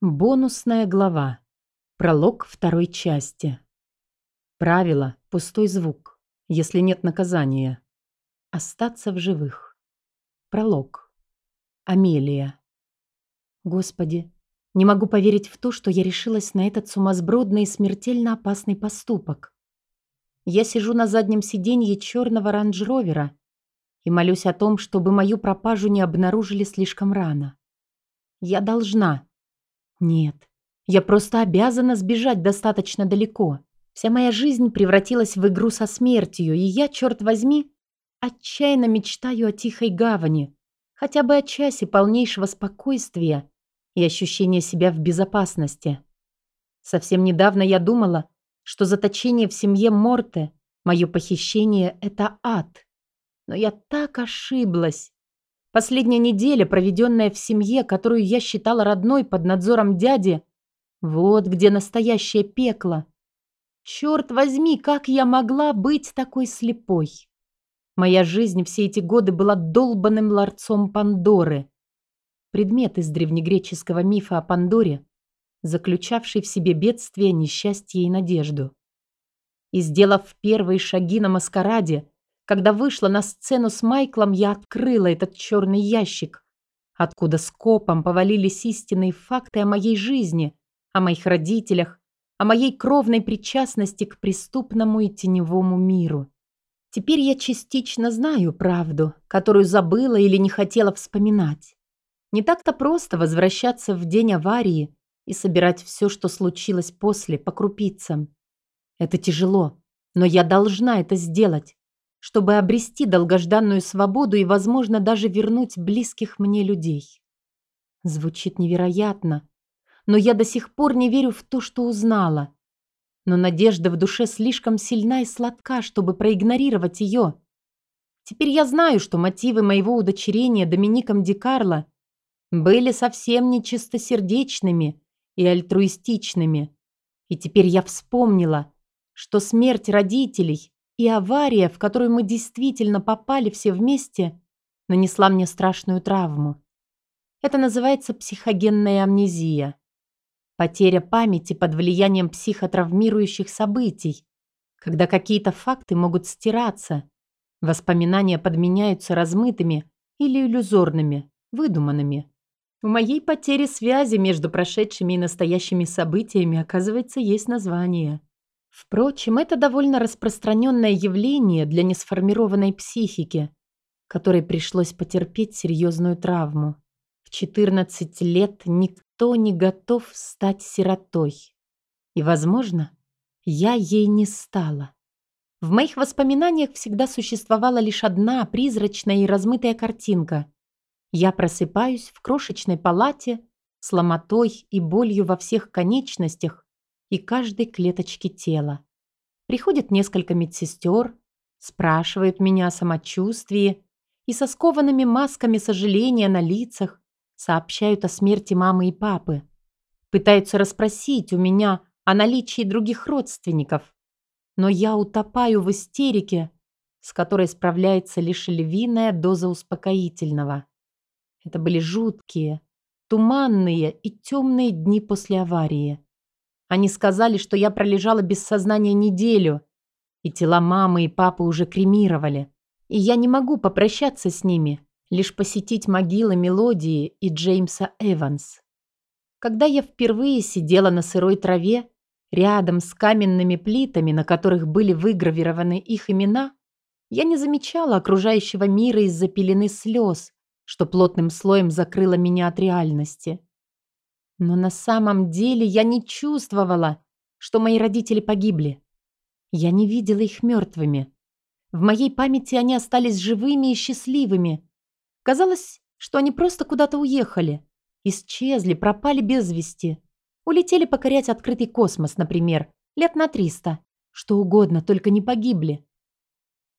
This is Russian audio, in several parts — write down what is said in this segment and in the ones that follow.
Бонусная глава. Пролог второй части. Правило – пустой звук, если нет наказания. Остаться в живых. Пролог. Амелия. Господи, не могу поверить в то, что я решилась на этот сумасбродный и смертельно опасный поступок. Я сижу на заднем сиденье черного рейндж-ровера и молюсь о том, чтобы мою пропажу не обнаружили слишком рано. Я должна нет, я просто обязана сбежать достаточно далеко. Вся моя жизнь превратилась в игру со смертью, и я, черт возьми, отчаянно мечтаю о тихой гавани, хотя бы о часе полнейшего спокойствия и ощущения себя в безопасности. Совсем недавно я думала, что заточение в семье Морте, мое похищение — это ад. Но я так ошиблась. Последняя неделя, проведенная в семье, которую я считала родной под надзором дяди, вот где настоящее пекло. Черт возьми, как я могла быть такой слепой? Моя жизнь все эти годы была долбанным ларцом Пандоры. Предмет из древнегреческого мифа о Пандоре, заключавший в себе бедствие, несчастье и надежду. И сделав первые шаги на маскараде, когда вышла на сцену с Майклом, я открыла этот черный ящик, откуда скопом повалились истинные факты о моей жизни, о моих родителях, о моей кровной причастности к преступному и теневому миру. Теперь я частично знаю правду, которую забыла или не хотела вспоминать. Не так-то просто возвращаться в день аварии и собирать все, что случилось после, по крупицам. Это тяжело, но я должна это сделать чтобы обрести долгожданную свободу и, возможно, даже вернуть близких мне людей. Звучит невероятно, но я до сих пор не верю в то, что узнала. Но надежда в душе слишком сильна и сладка, чтобы проигнорировать ее. Теперь я знаю, что мотивы моего удочерения Домиником Ди Карло были совсем не чистосердечными и альтруистичными. И теперь я вспомнила, что смерть родителей и авария, в которую мы действительно попали все вместе, нанесла мне страшную травму. Это называется психогенная амнезия. Потеря памяти под влиянием психотравмирующих событий, когда какие-то факты могут стираться, воспоминания подменяются размытыми или иллюзорными, выдуманными. У моей потери связи между прошедшими и настоящими событиями, оказывается, есть название. Впрочем, это довольно распространенное явление для несформированной психики, которой пришлось потерпеть серьезную травму. В 14 лет никто не готов стать сиротой. И, возможно, я ей не стала. В моих воспоминаниях всегда существовала лишь одна призрачная и размытая картинка. Я просыпаюсь в крошечной палате с ломотой и болью во всех конечностях, и каждой клеточке тела. Приходит несколько медсестер, спрашивают меня о самочувствии и со скованными масками сожаления на лицах сообщают о смерти мамы и папы. Пытаются расспросить у меня о наличии других родственников. Но я утопаю в истерике, с которой справляется лишь львиная доза успокоительного. Это были жуткие, туманные и темные дни после аварии. Они сказали, что я пролежала без сознания неделю, и тела мамы и папы уже кремировали. И я не могу попрощаться с ними, лишь посетить могилы Мелодии и Джеймса Эванс. Когда я впервые сидела на сырой траве, рядом с каменными плитами, на которых были выгравированы их имена, я не замечала окружающего мира из-за пелены слез, что плотным слоем закрыло меня от реальности. Но на самом деле я не чувствовала, что мои родители погибли. Я не видела их мертвыми. В моей памяти они остались живыми и счастливыми. Казалось, что они просто куда-то уехали. Исчезли, пропали без вести. Улетели покорять открытый космос, например, лет на триста. Что угодно, только не погибли.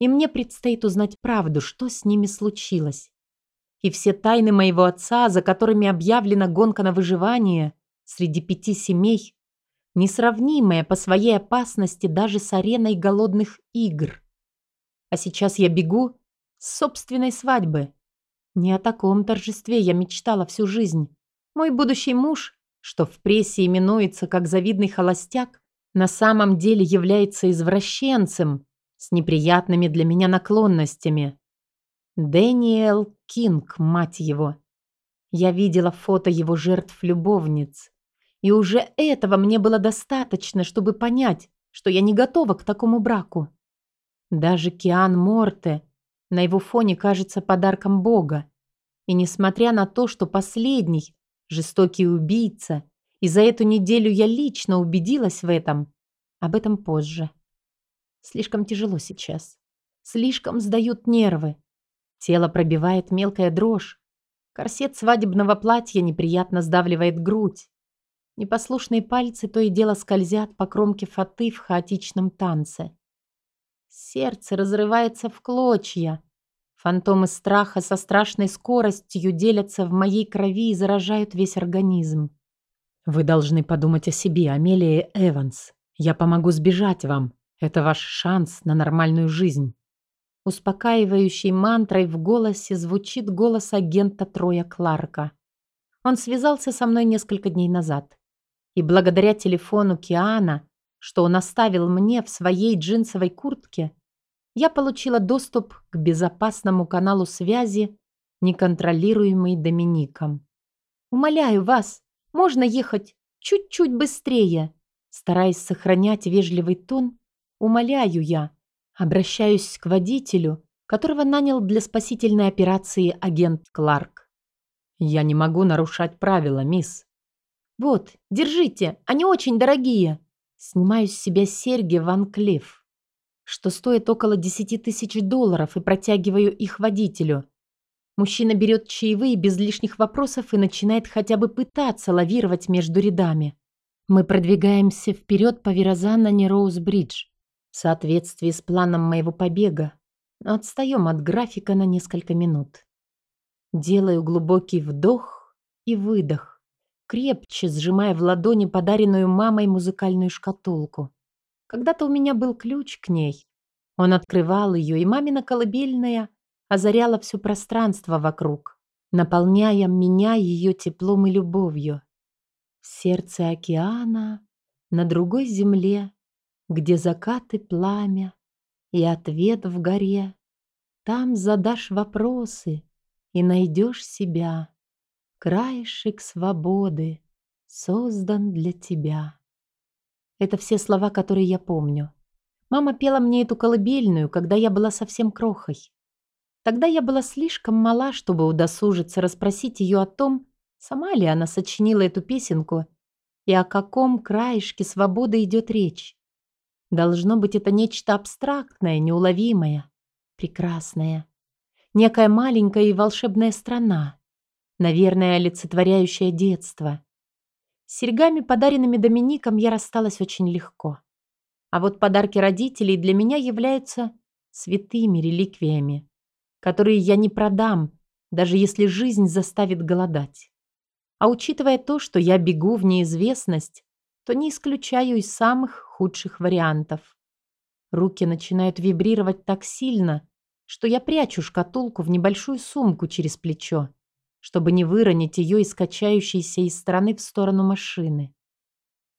И мне предстоит узнать правду, что с ними случилось и все тайны моего отца, за которыми объявлена гонка на выживание среди пяти семей, несравнимая по своей опасности даже с ареной голодных игр. А сейчас я бегу с собственной свадьбы. Не о таком торжестве я мечтала всю жизнь. Мой будущий муж что в прессе именуется как завидный холостяк, на самом деле является извращенцем с неприятными для меня наклонностями. Дэниел Кинг, мать его. Я видела фото его жертв-любовниц. И уже этого мне было достаточно, чтобы понять, что я не готова к такому браку. Даже Киан Морте на его фоне кажется подарком Бога. И несмотря на то, что последний – жестокий убийца, и за эту неделю я лично убедилась в этом, об этом позже. Слишком тяжело сейчас. Слишком сдают нервы. Тело пробивает мелкая дрожь. Корсет свадебного платья неприятно сдавливает грудь. Непослушные пальцы то и дело скользят по кромке фаты в хаотичном танце. Сердце разрывается в клочья. Фантомы страха со страшной скоростью делятся в моей крови и заражают весь организм. Вы должны подумать о себе, Амелия Эванс. Я помогу сбежать вам. Это ваш шанс на нормальную жизнь. Успокаивающей мантрой в голосе звучит голос агента Троя Кларка. Он связался со мной несколько дней назад. И благодаря телефону Киана, что он оставил мне в своей джинсовой куртке, я получила доступ к безопасному каналу связи, неконтролируемый Домиником. «Умоляю вас, можно ехать чуть-чуть быстрее?» Стараясь сохранять вежливый тон, умоляю я, обращаюсь к водителю, которого нанял для спасительной операции агент Кларк. «Я не могу нарушать правила, мисс». «Вот, держите, они очень дорогие». Снимаю с себя серьги Ван Клифф, что стоит около десяти тысяч долларов, и протягиваю их водителю. Мужчина берет чаевые без лишних вопросов и начинает хотя бы пытаться лавировать между рядами. Мы продвигаемся вперед по Верозанна Роуз-Бридж в соответствии с планом моего побега, но отстаем от графика на несколько минут. Делаю глубокий вдох и выдох крепче сжимая в ладони подаренную мамой музыкальную шкатулку. Когда-то у меня был ключ к ней. Он открывал ее, и мамина колыбельная озаряла все пространство вокруг, наполняя меня ее теплом и любовью. В сердце океана, на другой земле, где закаты пламя и ответ в горе, там задашь вопросы и найдешь себя. Краешек свободы создан для тебя. Это все слова, которые я помню. Мама пела мне эту колыбельную, когда я была совсем крохой. Тогда я была слишком мала, чтобы удосужиться расспросить ее о том, сама ли она сочинила эту песенку и о каком краешке свободы идет речь. Должно быть, это нечто абстрактное, неуловимое, прекрасное. Некая маленькая и волшебная страна, наверное, олицетворяющая детство. С серьгами, подаренными Домиником, я рассталась очень легко. А вот подарки родителей для меня являются святыми реликвиями, которые я не продам, даже если жизнь заставит голодать. А учитывая то, что я бегу в неизвестность, то не исключаю из самых худших вариантов. Руки начинают вибрировать так сильно, что я прячу шкатулку в небольшую сумку через плечо чтобы не выронить ее из качающейся из стороны в сторону машины.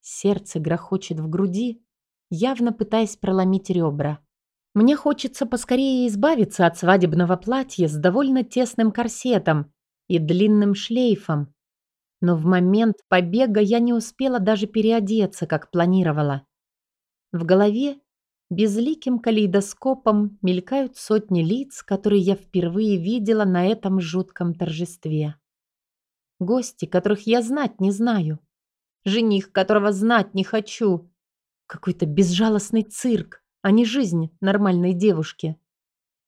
Сердце грохочет в груди, явно пытаясь проломить ребра. Мне хочется поскорее избавиться от свадебного платья с довольно тесным корсетом и длинным шлейфом. Но в момент побега я не успела даже переодеться, как планировала. В голове Безликим калейдоскопом мелькают сотни лиц, которые я впервые видела на этом жутком торжестве. Гости, которых я знать не знаю. Жених, которого знать не хочу. Какой-то безжалостный цирк, а не жизнь нормальной девушки.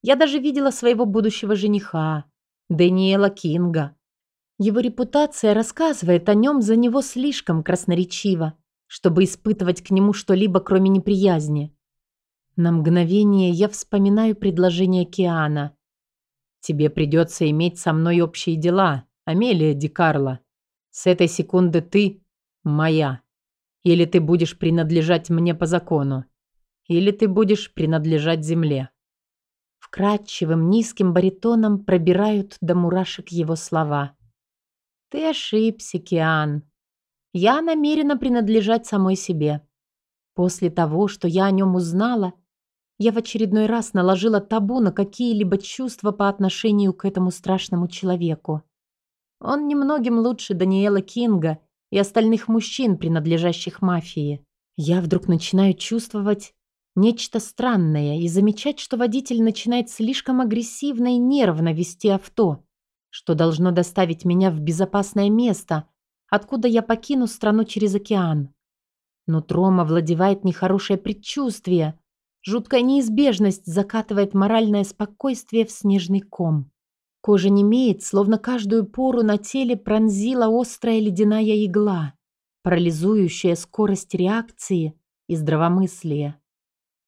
Я даже видела своего будущего жениха, Дэниела Кинга. Его репутация рассказывает о нем за него слишком красноречиво, чтобы испытывать к нему что-либо, кроме неприязни. На мгновение я вспоминаю предложение Киана. «Тебе придется иметь со мной общие дела, Амелия Ди Карло. С этой секунды ты моя. Или ты будешь принадлежать мне по закону, или ты будешь принадлежать земле». Вкрадчивым низким баритоном пробирают до мурашек его слова. «Ты ошибся, Киан. Я намерена принадлежать самой себе. После того, что я о нем узнала, я в очередной раз наложила табу на какие-либо чувства по отношению к этому страшному человеку. Он немногим лучше Даниэла Кинга и остальных мужчин, принадлежащих мафии. Я вдруг начинаю чувствовать нечто странное и замечать, что водитель начинает слишком агрессивно и нервно вести авто, что должно доставить меня в безопасное место, откуда я покину страну через океан. Но Трома овладевает нехорошее предчувствие. Жуткая неизбежность закатывает моральное спокойствие в снежный ком. Кожа немеет, словно каждую пору на теле пронзила острая ледяная игла, парализующая скорость реакции и здравомыслия.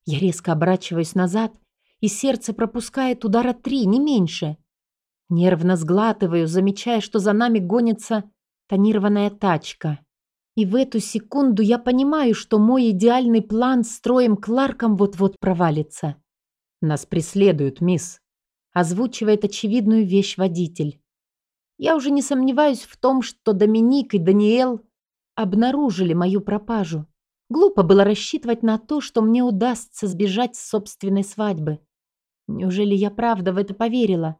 Я резко оборачиваюсь назад, и сердце пропускает удара три, не меньше. Нервно сглатываю, замечая, что за нами гонится тонированная тачка. И в эту секунду я понимаю, что мой идеальный план с троем Кларком вот-вот провалится. «Нас преследуют, мисс», — озвучивает очевидную вещь водитель. Я уже не сомневаюсь в том, что Доминик и Даниэл обнаружили мою пропажу. Глупо было рассчитывать на то, что мне удастся сбежать с собственной свадьбы. Неужели я правда в это поверила?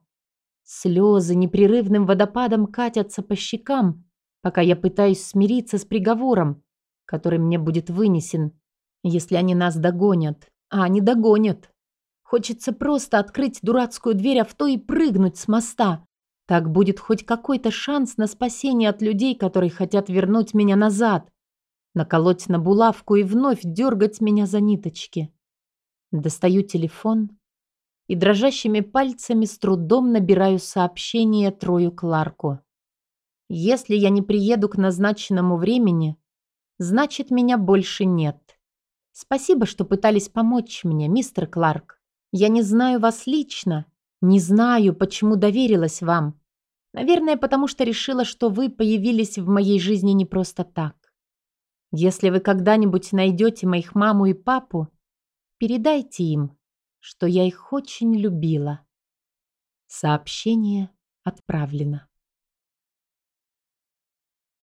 Слезы непрерывным водопадом катятся по щекам, пока я пытаюсь смириться с приговором, который мне будет вынесен, если они нас догонят. А они догонят. Хочется просто открыть дурацкую дверь авто и прыгнуть с моста. Так будет хоть какой-то шанс на спасение от людей, которые хотят вернуть меня назад, наколоть на булавку и вновь дергать меня за ниточки. Достаю телефон и дрожащими пальцами с трудом набираю сообщение Трою Кларку. Если я не приеду к назначенному времени, значит, меня больше нет. Спасибо, что пытались помочь мне, мистер Кларк. Я не знаю вас лично, не знаю, почему доверилась вам. Наверное, потому что решила, что вы появились в моей жизни не просто так. Если вы когда-нибудь найдете моих маму и папу, передайте им, что я их очень любила. Сообщение отправлено.